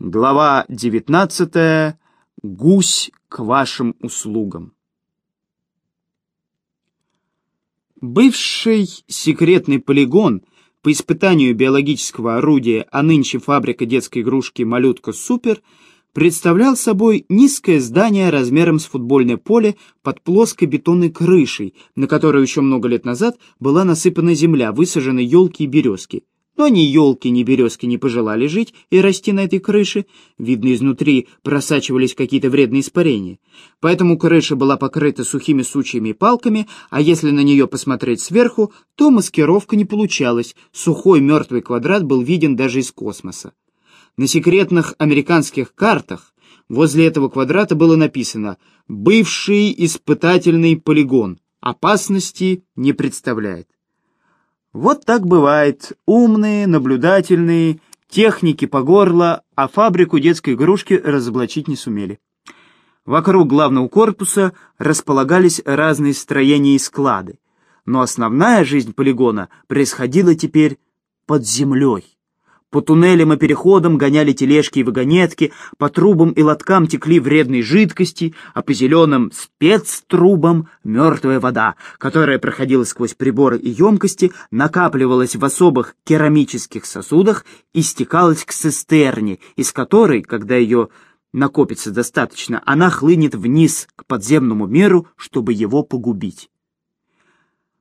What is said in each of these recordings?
Глава 19. Гусь к вашим услугам. Бывший секретный полигон по испытанию биологического орудия, а нынче фабрика детской игрушки «Малютка Супер» представлял собой низкое здание размером с футбольное поле под плоской бетонной крышей, на которой еще много лет назад была насыпана земля, высажены елки и березки. Но ни елки, ни березки не пожелали жить и расти на этой крыше. Видно, изнутри просачивались какие-то вредные испарения. Поэтому крыша была покрыта сухими сучьями и палками, а если на нее посмотреть сверху, то маскировка не получалась. Сухой мертвый квадрат был виден даже из космоса. На секретных американских картах возле этого квадрата было написано «Бывший испытательный полигон. Опасности не представляет». Вот так бывает. Умные, наблюдательные, техники по горло, а фабрику детской игрушки разоблачить не сумели. Вокруг главного корпуса располагались разные строения и склады. Но основная жизнь полигона происходила теперь под землей. По туннелям и переходам гоняли тележки и вагонетки, по трубам и лоткам текли вредные жидкости, а по зеленым спецтрубам мертвая вода, которая проходила сквозь приборы и емкости, накапливалась в особых керамических сосудах и стекалась к цистерне, из которой, когда ее накопится достаточно, она хлынет вниз к подземному миру, чтобы его погубить.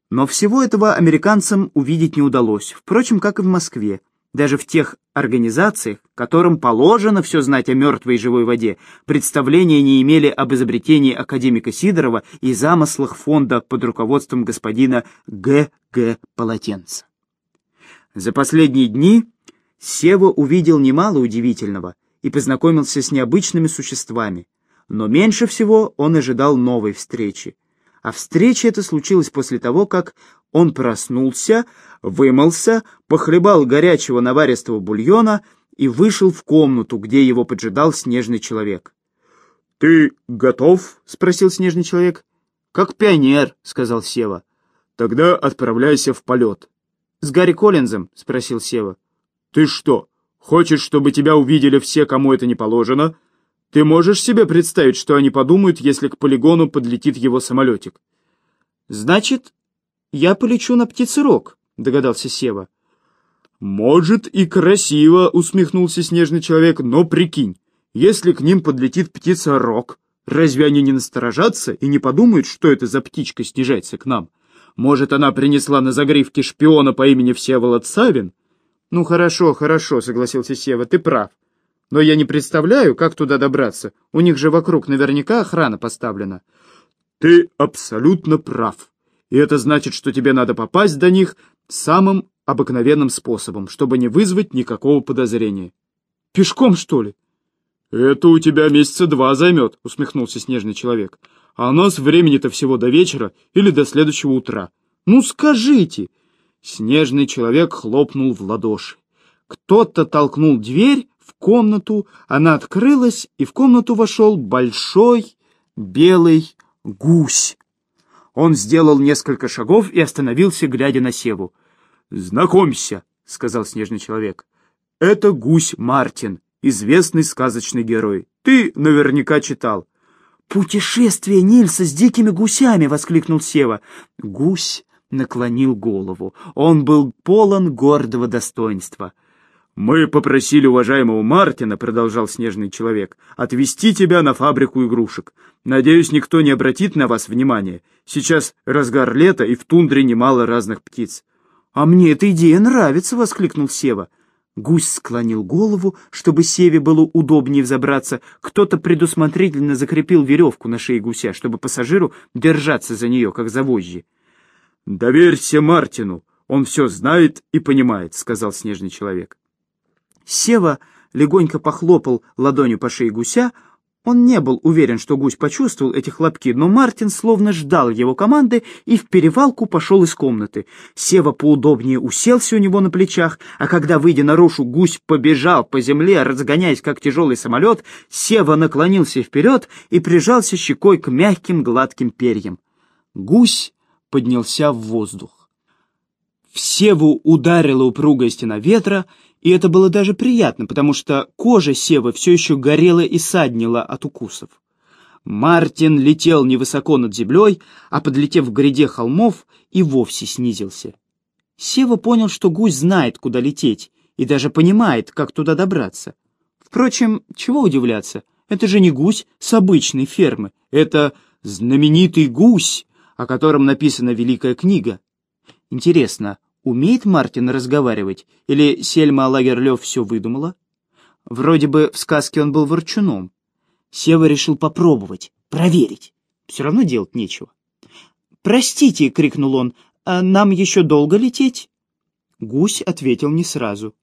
Но всего этого американцам увидеть не удалось, впрочем, как и в Москве. Даже в тех организациях, которым положено все знать о мертвой и живой воде, представления не имели об изобретении академика Сидорова и замыслах фонда под руководством господина Г. Г. Полотенца. За последние дни Сева увидел немало удивительного и познакомился с необычными существами, но меньше всего он ожидал новой встречи. А встреча эта случилась после того, как он проснулся, вымылся, похлебал горячего наваристого бульона и вышел в комнату, где его поджидал снежный человек. — Ты готов? — спросил снежный человек. — Как пионер, — сказал Сева. — Тогда отправляйся в полет. — С Гарри Коллинзом? — спросил Сева. — Ты что, хочешь, чтобы тебя увидели все, кому это не положено? Ты можешь себе представить, что они подумают, если к полигону подлетит его самолетик? — Значит, я полечу на птицерог, догадался Сева. Может и красиво, усмехнулся снежный человек, но прикинь, если к ним подлетит птица-рог, разве они не насторожатся и не подумают, что это за птичка снижается к нам? Может, она принесла на загривке шпиона по имени Всеволод Савин? Ну хорошо, хорошо, согласился Сева, ты прав. Но я не представляю, как туда добраться. У них же вокруг наверняка охрана поставлена. Ты абсолютно прав, и это значит, что тебе надо попасть до них самым обыкновенным способом, чтобы не вызвать никакого подозрения. Пешком, что ли? Это у тебя месяца два займет, усмехнулся снежный человек. А у нас времени-то всего до вечера или до следующего утра. Ну скажите! Снежный человек хлопнул в ладоши. Кто-то толкнул дверь в комнату, она открылась, и в комнату вошел большой белый гусь. Он сделал несколько шагов и остановился, глядя на Севу. «Знакомься», — сказал снежный человек. «Это гусь Мартин, известный сказочный герой. Ты наверняка читал». «Путешествие Нильса с дикими гусями!» — воскликнул Сева. Гусь наклонил голову. Он был полон гордого достоинства. «Мы попросили уважаемого Мартина, — продолжал снежный человек, — отвезти тебя на фабрику игрушек. Надеюсь, никто не обратит на вас внимания. Сейчас разгар лета, и в тундре немало разных птиц». «А мне эта идея нравится!» — воскликнул Сева. Гусь склонил голову, чтобы Севе было удобнее взобраться. Кто-то предусмотрительно закрепил веревку на шее гуся, чтобы пассажиру держаться за нее, как за вожжи. «Доверься Мартину, он все знает и понимает», — сказал снежный человек. Сева легонько похлопал ладонью по шее гуся. Он не был уверен, что гусь почувствовал эти хлопки, но Мартин словно ждал его команды и в перевалку пошел из комнаты. Сева поудобнее уселся у него на плечах, а когда, выйдя наружу, гусь побежал по земле, разгоняясь, как тяжелый самолет, Сева наклонился вперед и прижался щекой к мягким гладким перьям. Гусь поднялся в воздух. Севу ударила упругая стена ветра, и это было даже приятно, потому что кожа Севы все еще горела и саднила от укусов. Мартин летел невысоко над землей, а, подлетев к гряде холмов, и вовсе снизился. Сева понял, что гусь знает, куда лететь, и даже понимает, как туда добраться. Впрочем, чего удивляться, это же не гусь с обычной фермы, это знаменитый гусь, о котором написана великая книга. Интересно, умеет Мартин разговаривать, или Сельма Лагерлёв все выдумала? Вроде бы в сказке он был ворчуном. Сева решил попробовать, проверить. Все равно делать нечего. «Простите!» — крикнул он. «А нам еще долго лететь?» Гусь ответил не сразу.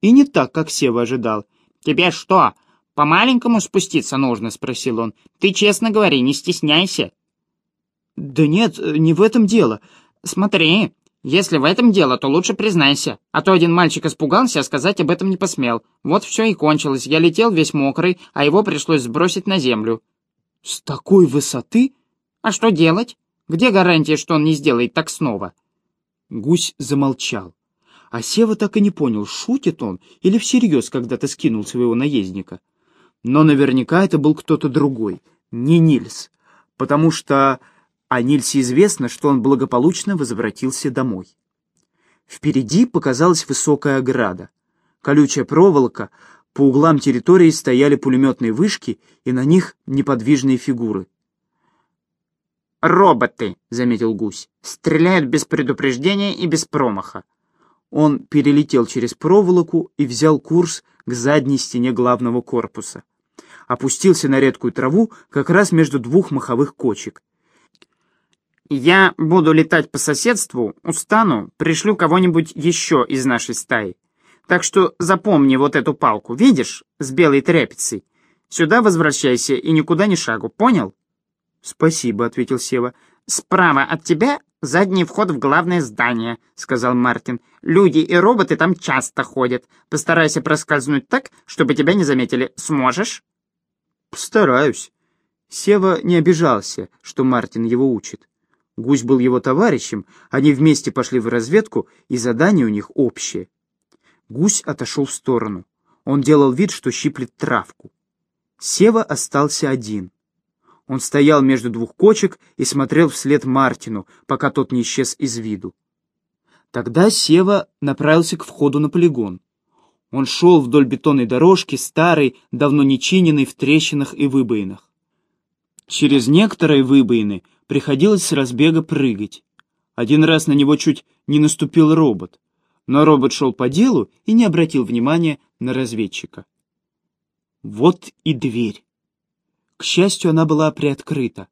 И не так, как Сева ожидал. «Тебе что, по-маленькому спуститься нужно?» — спросил он. «Ты честно говори, не стесняйся». «Да нет, не в этом дело. Смотри, если в этом дело, то лучше признайся. А то один мальчик испугался, а сказать об этом не посмел. Вот все и кончилось. Я летел весь мокрый, а его пришлось сбросить на землю. С такой высоты? А что делать? Где гарантия, что он не сделает так снова? Гусь замолчал. А Сева так и не понял, шутит он или всерьез когда-то скинул своего наездника. Но наверняка это был кто-то другой, не Нильс, потому что о Нильсе известно, что он благополучно возвратился домой. Впереди показалась высокая ограда. Колючая проволока, по углам территории стояли пулеметные вышки, и на них неподвижные фигуры. «Роботы», — заметил гусь, — «стреляют без предупреждения и без промаха». Он перелетел через проволоку и взял курс к задней стене главного корпуса. Опустился на редкую траву как раз между двух маховых кочек — я буду летать по соседству, устану, пришлю кого-нибудь еще из нашей стаи. Так что запомни вот эту палку, видишь, с белой тряпицей. Сюда возвращайся и никуда не шагу, понял? Спасибо, ответил Сева. Справа от тебя задний вход в главное здание, сказал Мартин. Люди и роботы там часто ходят. Постарайся проскользнуть так, чтобы тебя не заметили. Сможешь? Постараюсь. Сева не обижался, что Мартин его учит. Гусь был его товарищем, они вместе пошли в разведку, и задание у них общее. Гусь отошел в сторону. Он делал вид, что щиплет травку. Сева остался один. Он стоял между двух кочек и смотрел вслед Мартину, пока тот не исчез из виду. Тогда Сева направился к входу на полигон. Он шел вдоль бетонной дорожки, старой, давно не чиненной, в трещинах и выбоинах. Через некоторые выбоины приходилось с разбега прыгать. Один раз на него чуть не наступил робот, но робот шел по делу и не обратил внимания на разведчика. Вот и дверь. К счастью, она была приоткрыта.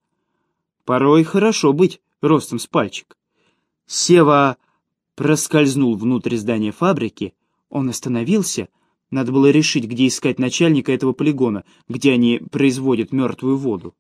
Порой хорошо быть ростом с пальчик. Сева проскользнул внутрь здания фабрики, он остановился, надо было решить, где искать начальника этого полигона, где они производят мертвую воду.